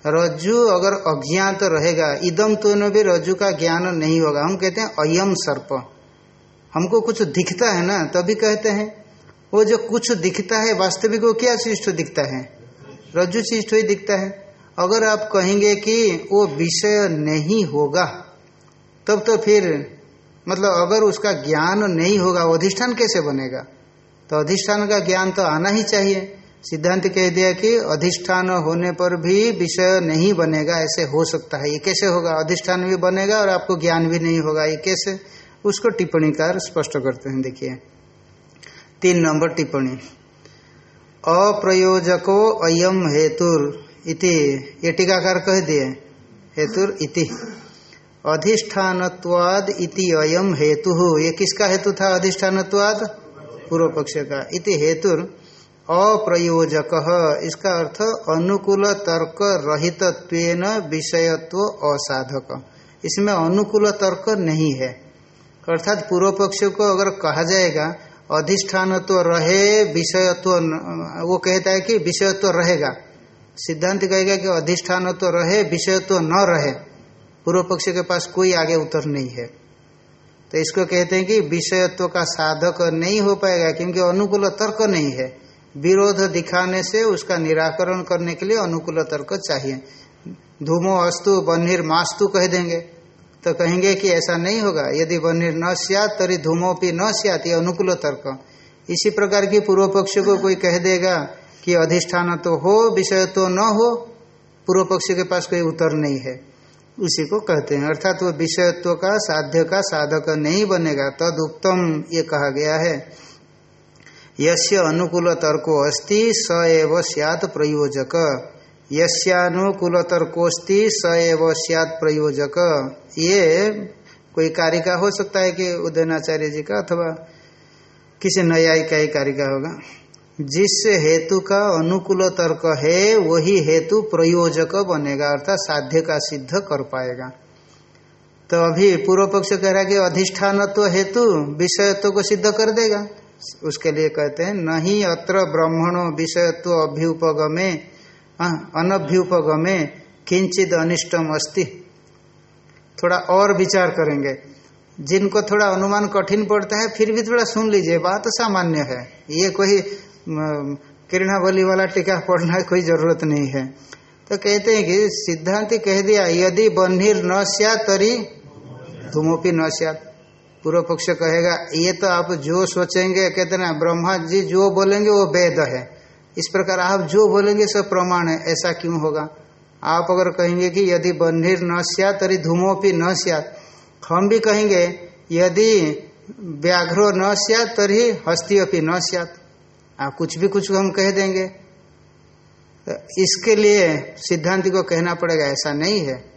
रज्जु अगर अज्ञात रहेगा इदम तो भी रज्जु का ज्ञान नहीं होगा। हम कहते हैं अयम सर्प। हमको कुछ दिखता है ना, तभी कहते हैं वो जो कुछ दिखता है, वास्तविक वो क्या चीज़ दिखता है? रज्जु चीज़ ही दिखता है। अगर आप कहेंगे कि वो विषय नहीं होगा, तब तो फिर मतलब अगर उसका ज्ञान नहीं होगा अधिष्ठान कैसे बनेगा? तो अधिष्ठान का ज्ञान तो आना ही चाहिए। सिद्धांत कह दिया कि अधिष्ठान होने पर भी विषय नहीं बनेगा, ऐसे हो सकता है। ये कैसे होगा? अधिष्ठान भी बनेगा और आपको ज्ञान भी नहीं होगा। ये कैसे? उसको टिप्पणीकार स्पष्ट करते हैं, देखिए। तीन नंबर टिप्पणी। अप्रयोजको अयम हेतुर इति। ये टीकाकार कह दिए। हेतुर इति। अधिष्ठानत्वाद इति अयम हेतु। ये किसका हेतु था अधिष्ठानत्वाद? पूर्व पक्ष का इति हेतुर अप्रयोजक। इसका अर्थ अनुकूल तर्क रहित विषयत्व असाधक। इसमें अनुकूल तर्क नहीं है। अर्थात पूर्व पक्ष को अगर कहा जाएगा अधिष्ठान तो रहे, विषयत्व वो कहता है कि विषयत्व रहेगा। सिद्धांत कहेगा कि अधिष्ठान तो रहे, विषयत्व न रहे। पूर्व पक्ष के पास कोई आगे उत्तर नहीं है। तो इसको कहते हैं कि विषयत्व का साधक नहीं हो पाएगा, क्योंकि अनुकूल तर्क नहीं है। विरोध दिखाने से उसका निराकरण करने के लिए अनुकूल तर्क चाहिए। धूमो अस्तु बन्हीर मास्तु कह देंगे। तो कहेंगे कि ऐसा नहीं होगा। यदि बन्हीर न सियात, तरी धूमोपी न सियात, ये अनुकूल तर्क। इसी प्रकार की पूर्व पक्ष को कोई कह देगा कि अधिष्ठान तो हो, विषय तो न हो पूर्व पक्ष के पास कोई उत्तर नहीं है। उसी को कहते हैं। अर्थात वो विषयत्व का, साध्य का, साधक नहीं बनेगा। तद उत्तम ये कहा गया है। यस्य अनुकूल तर्को अस्ति, स एव सियात प्रयोजक। यस्यानुकूल तर्कोस्ति स एव सियात प्रयोजक। ये कोई कारिका हो सकता है कि उदयनाचार्य जी का अथवा किसी न्यायिक का ही कारिका होगा। जिस हेतु का अनुकूल तर्क है, वही हेतु प्रयोजक बनेगा, अर्थात साध्य का सिद्ध कर पाएगा। तो अभी पूर्व पक्ष कह रहा है कि अधिष्ठानत्व हेतु विषयत्व को सिद्ध कर देगा। उसके लिए कहते हैं, नहीं, अत्र ब्रह्मणो विषयत्व अभ्युपगमे अनभ्युपगमे किंचित अनिष्टम अस्ति। थोड़ा और विचार करेंगे। जिनको थोड़ा अनुमान कठिन पड़ता है, फिर भी थोड़ा सुन लीजिए, बात सामान्य है। ये कोई किरणावली वाला टीका पढ़ना कोई ज़रूरत नहीं है। तो कहते हैं कि सिद्धांत कह दिया, यदि बन्हीर न सिया तरी धूमोपी न सियात। पूर्व पक्ष कहेगा, ये तो आप जो सोचेंगे, कहते ना, ब्रह्मा जी जो बोलेंगे, वो वेद है। इस प्रकार आप जो बोलेंगे सब प्रमाण है, ऐसा क्यों होगा? आप अगर कहेंगे कि यदि बन्हीर न सियात, तरी धूमोपी न सियात। हम भी कहेंगे, यदि व्याघ्रो न सियात, तरी हस्तियोपी न सियात। आप कुछ भी कुछ हम कह देंगे। तो इसके लिए सिद्धांति को कहना पड़ेगा, ऐसा नहीं है।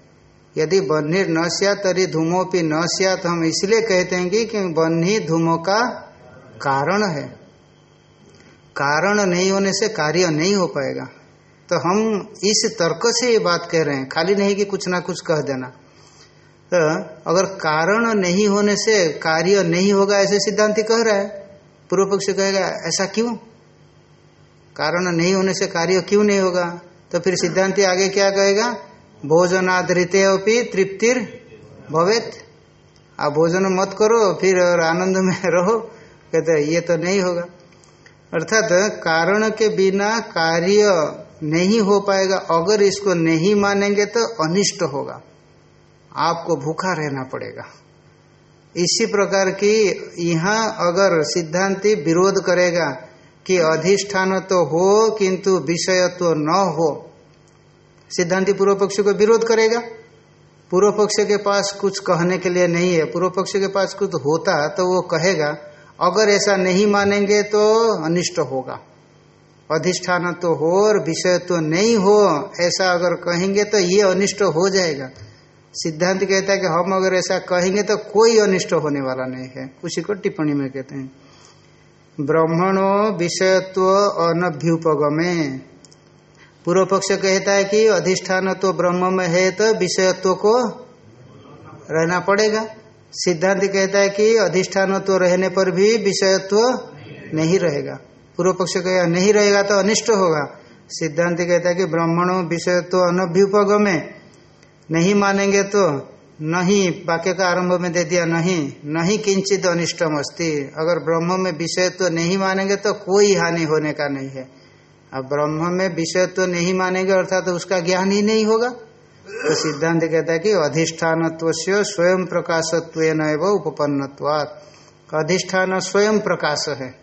यदि बन्ही न सिया तरी धूमो भी न सिया तो हम इसलिए कहते हैं कि बन्ही धूमो का कारण है। कारण नहीं होने से कार्य नहीं हो पाएगा। तो हम इस तर्क से ये बात कह रहे हैं, खाली नहीं कि कुछ ना कुछ कह देना। तो अगर कारण नहीं होने से कार्य नहीं होगा, ऐसे सिद्धांति कह रहा है, पूर्व पक्ष कहेगा, ऐसा क्यों? कारण नहीं होने से कार्य क्यों नहीं होगा? तो फिर सिद्धांति आगे क्या कहेगा? भोजनाधृत अपनी तृप्तिर भवेत। आप भोजन मत करो, फिर और आनंद में रहो, कहते ये तो नहीं होगा। अर्थात कारण के बिना कार्य नहीं हो पाएगा। अगर इसको नहीं मानेंगे तो अनिष्ट होगा। आपको भूखा रहना पड़ेगा। इसी प्रकार की यहाँ अगर सिद्धांति विरोध करेगा कि अधिष्ठान तो हो, किंतु विषय तो न हो, सिद्धांति पूर्व पक्ष को विरोध करेगा। पूर्व पक्ष के पास कुछ कहने के लिए नहीं है। पूर्व पक्ष के पास कुछ होता तो वो कहेगा अगर ऐसा नहीं मानेंगे तो अनिष्ट होगा। अधिष्ठान तो हो और विषय तो नहीं हो, ऐसा अगर कहेंगे तो ये अनिष्ट हो जाएगा। सिद्धांत कहता है कि हम अगर ऐसा कहेंगे तो कोई अनिष्ट होने वाला नहीं है। उसी को टिप्पणी में कहते हैं। ब्राह्मणों विषयत्व अनभ्युपगमे। पूर्व पक्ष कहता है कि अधिष्ठान तो ब्रह्म में है तो विषयत्व को रहना पड़ेगा। सिद्धांत कहता है कि अधिष्ठान तो रहने पर भी विषयत्व नहीं रहेगा। पूर्व पक्ष कहेगा नहीं रहेगा तो अनिष्ट होगा। सिद्धांत कहता है कि ब्राह्मणों विषयत्व अनभ्युपगमे, नहीं मानेंगे तो नहीं, वाक्य का आरंभ में दे दिया, नहीं नहीं किंचित अनिष्टम अस्ति अगर ब्रह्म में विषयत्व नहीं मानेंगे तो कोई हानि होने का नहीं है। अब ब्रह्म में विषय तो नहीं मानेंगे, अर्थात तो उसका ज्ञान ही नहीं होगा। तो सिद्धांत कहता है कि अधिष्ठान स्वयं प्रकाशत्व उपपन्नवाद अधिष्ठान स्वयं प्रकाश है।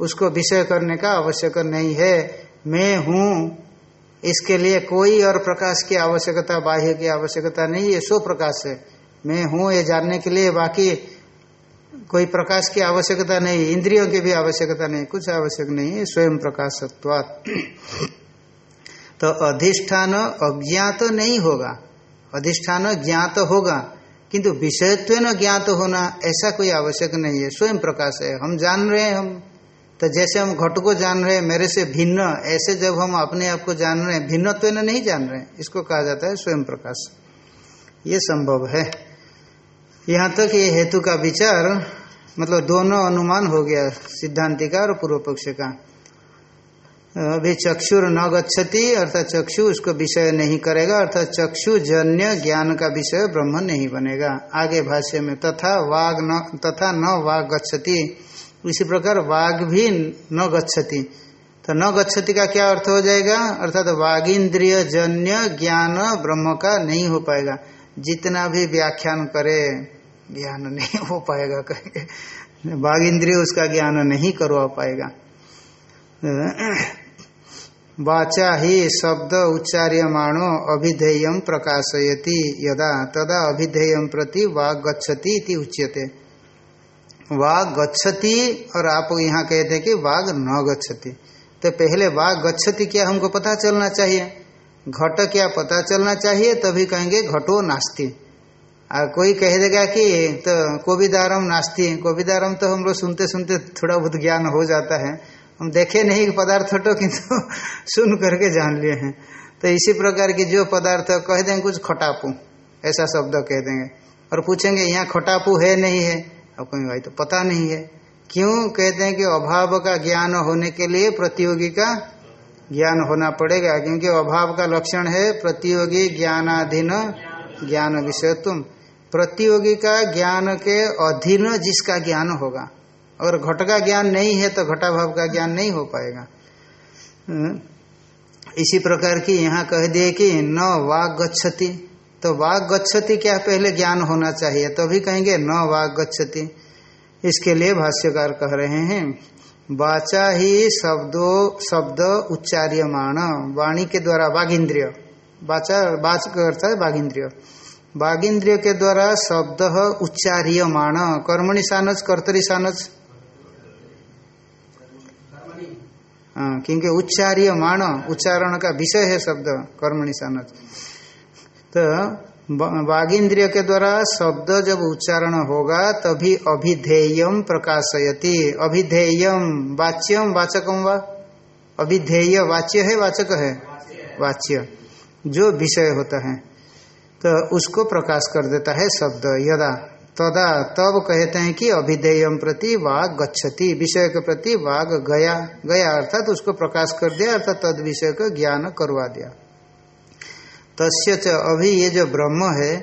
उसको विषय करने का आवश्यक नहीं है। मैं हूँ। इसके लिए कोई और प्रकाश की आवश्यकता, बाह्य की आवश्यकता नहीं है सो प्रकाश है। मैं हूँ, ये जानने के लिए बाकी कोई प्रकाश की आवश्यकता नहीं, इंद्रियों की भी आवश्यकता नहीं, कुछ आवश्यक नहीं है, स्वयं प्रकाशत्वात्। तो अधिष्ठान अज्ञात तो नहीं होगा। अधिष्ठान ज्ञात तो होगा, किंतु विषयत्व न ज्ञात होना ऐसा कोई आवश्यक नहीं है। स्वयं प्रकाश है, हम जान रहे हैं हम। तो जैसे हम घट को जान रहे हैं, मेरे से भिन्न, ऐसे जब हम अपने आप को जान रहे हैं भिन्नत्व न नहीं जान रहे हैं, इसको कहा जाता है स्वयं प्रकाश। ये संभव है। यहाँ तक ये हेतु का विचार मतलब दोनों अनुमान हो गया, सिद्धांति का और पूर्व पक्ष का। अभी चक्षुर न गच्छति, अर्थात चक्षु उसको विषय नहीं करेगा, अर्थात चक्षु जन्य ज्ञान का विषय ब्रह्म नहीं बनेगा। आगे भाष्य में, तथा वाग न, तथा न वाग गच्छति। इसी प्रकार वाग भी न गच्छति। तो न गच्छति का क्या अर्थ हो जाएगा? अर्थात वागिंद्रिय जन्य ज्ञान ब्रह्म का नहीं हो पाएगा। जितना भी व्याख्यान करे, ज्ञान नहीं हो पाएगा कहेंगे बाघ इंद्रिय उसका ज्ञान नहीं करवा पाएगा। वाचा ही शब्द उच्चार्यमाणो अभिधेय प्रकाशयति। यदा तदा अभिधेय प्रति वाग गच्छति इति उच्यते। वाग गच्छति और आप यहाँ कहते हैं कि वाग न गच्छति। तो पहले वाग गच्छति क्या हमको पता चलना चाहिए? घट क्या पता चलना चाहिए? तभी कहेंगे घटो नास्ती। और कोई कह देगा कि तो कोविदारम नास्ती। कोविदारम तो हम लोग सुनते सुनते थोड़ा बहुत ज्ञान हो जाता है। हम देखे नहीं पदार्थ तो किंतु सुन करके जान लिए हैं। तो इसी प्रकार की जो पदार्थ कह देंगे कुछ खटापू, ऐसा शब्द कह देंगे। और पूछेंगे, यहाँ खटापू है नहीं है? अब कहीं भाई तो पता नहीं है। क्यों? कहते हैं कि अभाव का ज्ञान होने के लिए प्रतियोगी का ज्ञान होना पड़ेगा। क्योंकि अभाव का लक्षण है प्रतियोगी ज्ञानाधीन, ज्ञान विषय तुम। प्रतियोगी का ज्ञान के अधीन जिसका ज्ञान होगा। अगर घट का ज्ञान नहीं है तो घटाभाव का ज्ञान नहीं हो पाएगा। हम्म। इसी प्रकार की यहाँ कह दिए कि न वाग गच्छति तो वाग गच्छति क्या पहले ज्ञान होना चाहिए तभी तो कहेंगे न वाग गच्छति इसके लिए भाष्यकार कह रहे हैं, वाचा ही शब्दो, शब्द उच्चार्यमाण, वाणी के द्वारा बाघिंद्रिय वाचा, वाच का अर्थ है बाघिंद्रिय बाघिंद्रिय के द्वारा शब्द उच्चार्यमाण, कर्मणि सानच कर्तरी सानच हाँ क्योंकि उच्चार्यमाण उच्चारण का विषय है शब्द, कर्मणि सानच तो वागिंद्रिय के द्वारा शब्द जब उच्चारण होगा, तभी अभिधेयम प्रकाशयति। अभिधेयम वाच्यम वाचकम वा? अभिधेय वाच्य है, वाचक है? वाच्य। जो विषय होता है तो उसको प्रकाश कर देता है शब्द, यदा। तदा तब कहते हैं कि अभिधेयम प्रति वाग गच्छति विषय के प्रति वाग गया गया अर्थात तो उसको प्रकाश कर दिया, अर्थात तद विषय का ज्ञान करवा दिया। तस्य च अभी ये जो ब्रह्म है,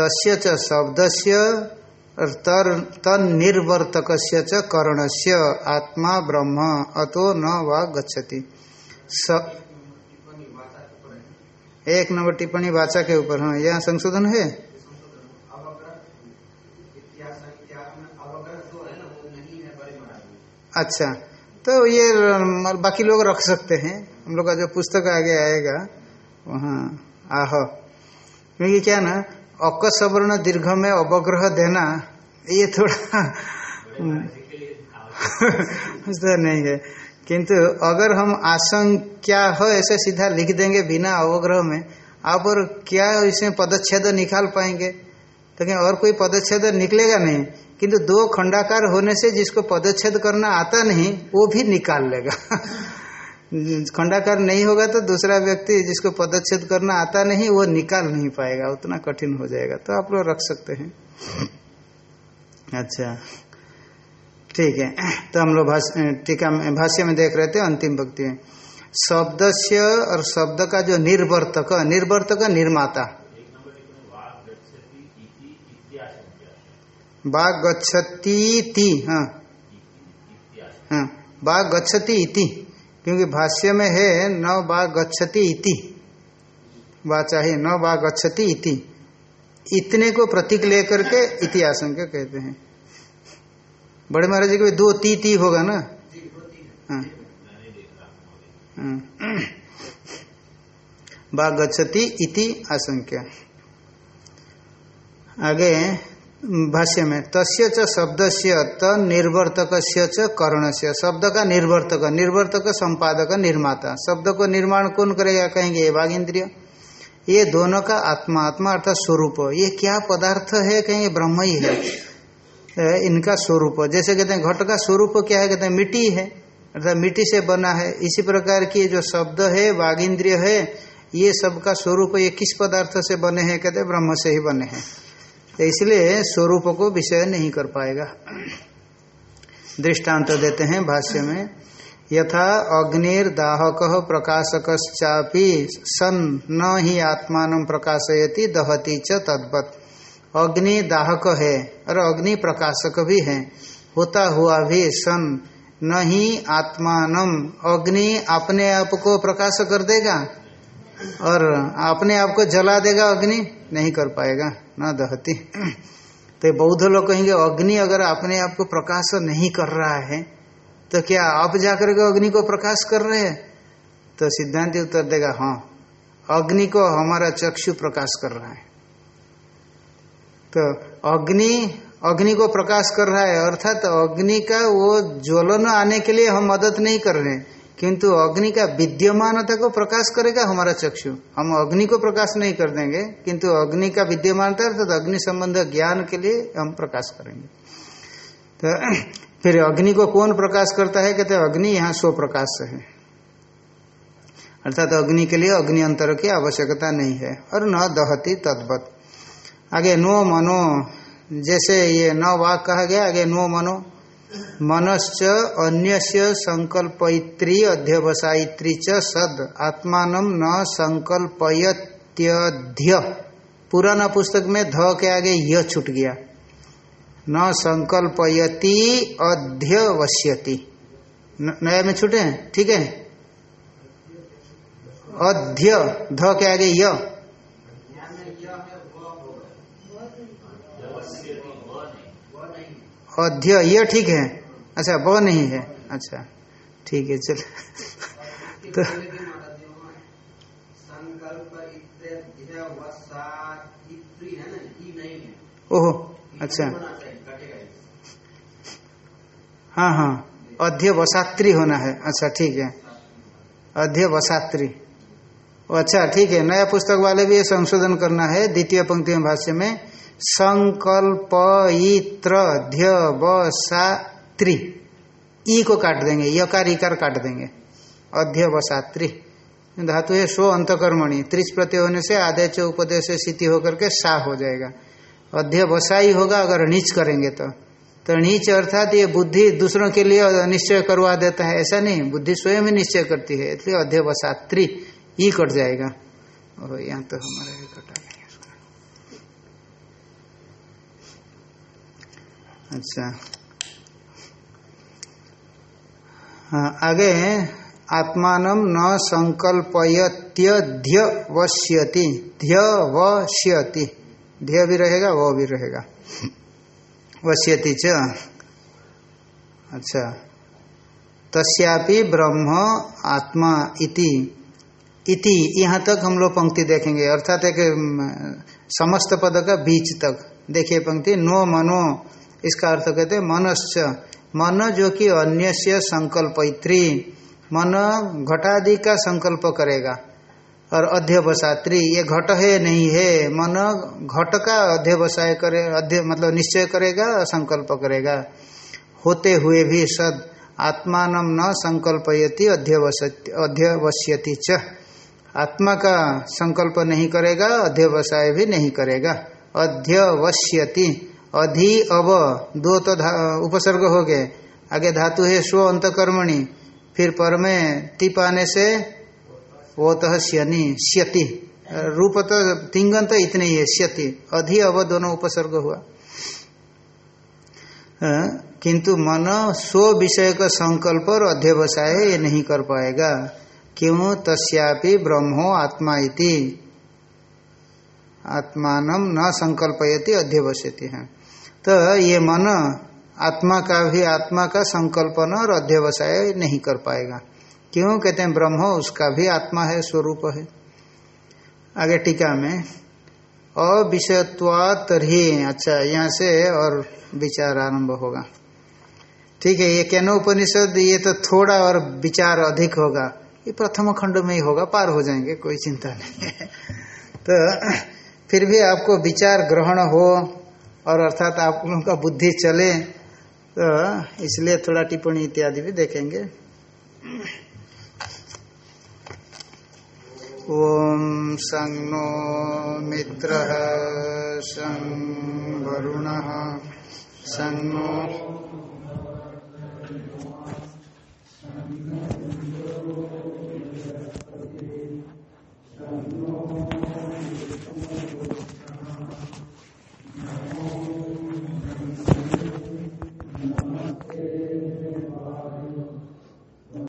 तस्य च शब्दस्य, और तर तनिर्वर्तक च करणस्य, आत्मा ब्रह्म, अतो न वा गच्छति। स एक नंबर टिप्पणी वाचा के ऊपर हाँ यह संशोधन है? अच्छा तो ये बाकी लोग रख सकते हैं। हम लोग का जो पुस्तक आगे आएगा वहाँ आह। क्योंकि क्या ना अकसवर्ण दीर्घ में अवग्रह देना ये थोड़ा तो नहीं है। किंतु अगर हम आशंका हो ऐसे सीधा लिख देंगे बिना अवग्रह में आप और क्या इसमें पदच्छेद निकाल पाएँगे? तो क्या और कोई पदच्छेद निकलेगा नहीं? किंतु दो खंडाकार होने से जिसको पदच्छेद करना आता नहीं, वो भी निकाल लेगा। खंडाकार नहीं होगा तो दूसरा व्यक्ति जिसको पदच्छेद करना आता नहीं, वो निकाल नहीं पाएगा, उतना कठिन हो जाएगा। तो आप लोग रख सकते हैं। अच्छा ठीक है। तो हम लोग टीका भाष्य में देख रहे थे, अंतिम भक्ति में शब्द और शब्द का जो निर्वर्तक निर्वर्तक निर्माता। गच्छती हाँ। हाँ बाघ गच्छती इति, क्योंकि भाष्य में है, न बाघ गच्छती इति। वाचा ही, न बाघ गच्छती इति। इतने को प्रतीक लेकर के इतिहास कहते हैं। बड़े महाराज जी के दो ती ती होगा ना? हाँ। बाघ गच्छति इति आशंक्य आगे भाष्य में, तस्य च शब्द से निर्वर्तक च कर्ण से शब्द का निर्वर्तक निर्वर्तक संपादक, निर्माता। शब्द को निर्माण कौन करेगा, कहेंगे, ये बाघ इंद्रिय ये दोनों का आत्मा आत्मा अर्थात स्वरूप। ये क्या पदार्थ है, कहेंगे, ब्रह्म ही है। इनका स्वरूप। जैसे कहते हैं, घट का स्वरूप क्या है, कहते हैं, मिट्टी है अर्थात मिट्टी से बना है। इसी प्रकार की जो शब्द है बाघ इंद्रिय है, ये सबका स्वरूप, ये किस पदार्थ से बने हैं, कहते ब्रह्म से ही बने हैं। तो इसलिए स्वरूप को विषय नहीं कर पाएगा। दृष्टांत तो देते हैं भाष्य में, यथा अग्निर्दाहक प्रकाशक सन न ही आत्मान प्रकाशयति, दहती च तद्वत। अग्नि दाहक है, और अग्नि प्रकाशक भी है। होता हुआ भी सन न ही आत्मान, अग्नि अपने आप को प्रकाश कर देगा। और अपने आप को जला देगा अग्नि, नहीं कर पाएगा, न दहती। तो बौद्ध लोग कहेंगे, अग्नि अगर अपने आप को प्रकाश नहीं कर रहा है तो क्या आप जाकर के अग्नि को प्रकाश कर रहे हैं? तो सिद्धांत उत्तर देगा हाँ अग्नि को हमारा चक्षु प्रकाश कर रहा है। तो अग्नि अग्नि को प्रकाश कर रहा है, अर्थात तो अग्नि का वो ज्वलन आने के लिए हम मदद नहीं कर रहे हैं। किंतु अग्नि का विद्यमानता को प्रकाश करेगा हमारा चक्षु। हम अग्नि को प्रकाश नहीं कर देंगे, किंतु अग्नि का विद्यमानता अर्थात अग्नि संबंध ज्ञान के लिए हम प्रकाश करेंगे। तो फिर अग्नि को कौन प्रकाश करता है? कहते अग्नि यहाँ स्व प्रकाश है। अर्थात अग्नि के लिए अग्नि अंतर की आवश्यकता नहीं है। और न दहती तद्वत। आगे नो मनो, जैसे ये न वाक कहा गया, आगे नो मनो। मनश्च अन्य संकल्पयित्री अध्यवसायित्री च सद आत्मान न संकल्पयत्यध्य। पुराना पुस्तक में ध के आगे यह छूट गया। न संकल्पयति अध्यवश्यति नया में छूटे ठीक है? अध्य, ध के आगे य। अध्य ये ठीक है। अच्छा वो नहीं है। अच्छा ठीक है चल। तो ओहो अच्छा। हाँ हाँ। अध्यवसात्री होना है। अच्छा ठीक है। अध्य वसात्री अच्छा ठीक है। नया पुस्तक वाले भी ये संशोधन करना है। द्वितीय पंक्ति में भाष्य में। संकल्प ध्यवसात्री ई को काट देंगे यकार इकार काट देंगे। अध्यवसात्री धातु है स्व अंतकर्मणि। त्रिच प्रत्यय होने से आधे च उपदेश स्थिति होकर के सा हो जाएगा। अध्यवसायी होगा अगर नीच करेंगे तो। तो नीच अर्थात ये बुद्धि दूसरों के लिए निश्चय करवा देता है। ऐसा नहीं, बुद्धि स्वयं ही निश्चय करती है। इसलिए अध्यवसात्री ई कट जाएगा। और यहाँ तो हमारा ही कटा नहीं अच्छा। हाँ आगे आत्मान न संकल्पयत्यध्य वश्यति। ध्य वश्यति। ध्य भी रहेगा, वो भी रहेगा। वश्यति च। अच्छा। तस्यापि ब्रह्म आत्मा इति। इति, यहाँ तक हम लोग पंक्ति देखेंगे। अर्थात एक समस्त पद का बीच तक। देखिए पंक्ति, नो मनो इसका अर्थ कहते हैं मनश्च। मन जो कि अन्य संकल्पत्री मन घटादि का संकल्प करेगा। और अध्यवसात्री, ये घट है, नहीं है। मन घट का अध्यवसाय करे, अध्य मतलब निश्चय करेगा, संकल्प करेगा। होते हुए भी सद, आत्मान न संकल्पयति अध्यवश्यति च। आत्मा का संकल्प नहीं करेगा, अध्यवसाय भी नहीं करेगा। अध्यवश्यति अधि अव, दो तो उपसर्ग हो गए। आगे धातु है स्व अंतकर्मणि, फिर पर में टिप आने से वो तो श्यनि श्यति रूप तो तिंगन तो इतने ही है श्यति अधि अव दोनों उपसर्ग हुआ। किंतु मन स्व विषय का संकल्प और अध्यवसाय ये नहीं कर पाएगा। क्यों तस्यापि ब्रह्मो आत्मा इति। आत्मान न संकल्पयति, अध्यवस्यति है। तो ये मन आत्मा का भी आत्मा का संकल्पन और अध्यवसाय नहीं कर पाएगा। क्यों? कहते हैं, ब्रह्म उसका भी आत्मा है, स्वरूप है। आगे टीका में अविषयत्वा तरही अच्छा यहाँ से और विचार आरंभ होगा। ठीक है, ये कैनो उपनिषद, ये तो थोड़ा और विचार अधिक होगा। ये प्रथम खंड में ही होगा, पार हो जाएँगे, कोई चिंता नहीं है। तो फिर भी आपको विचार ग्रहण हो और अर्थात आप लोगों का बुद्धि चले तो इसलिए थोड़ा टिप्पणी इत्यादि भी देखेंगे। ओम संग नो मित्र संग वरुण। संग